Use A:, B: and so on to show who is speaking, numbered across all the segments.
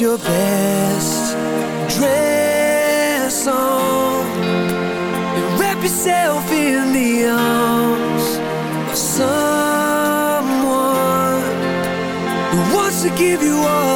A: your best dress on. And wrap yourself in the arms of someone who wants to give you all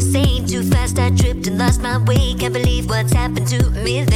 B: stress too fast. I tripped and lost my way. Can't believe what's happened to me.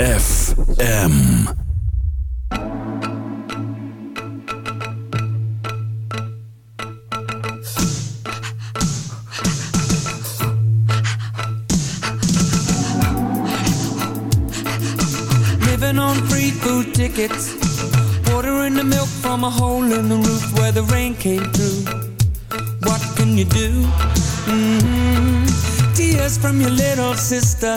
C: ZFM.
D: Living on free food tickets. Watering the milk from a hole in the roof where the rain came through. What can you do? hmm Tears from your little sister.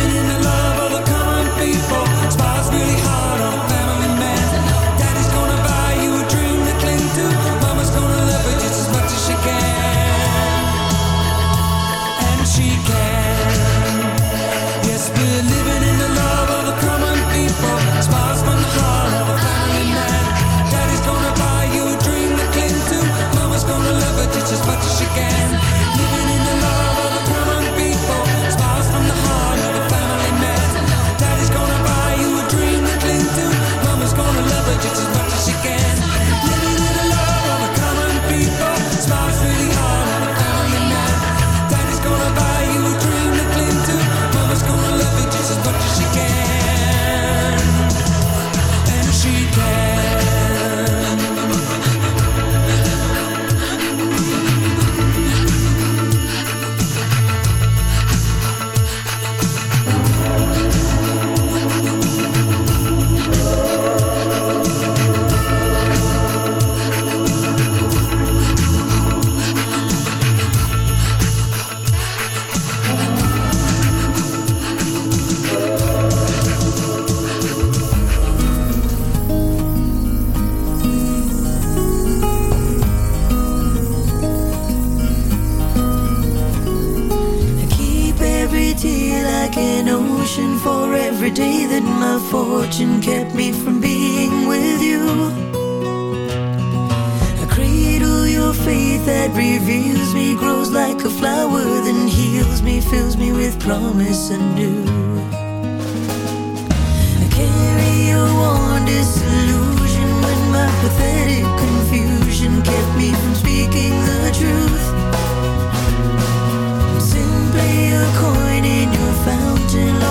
A: fortune kept me from being with you. I cradle your faith that reveals me, grows like a flower, then heals me, fills me with promise anew. I carry your warm disillusion when my pathetic confusion kept me from speaking the truth. I'm Simply a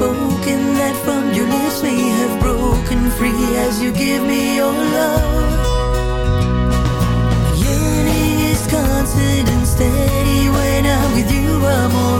A: spoken that from your lips may have broken free as you give me your love. Yearning is constant and steady when I'm with you. I'm alright.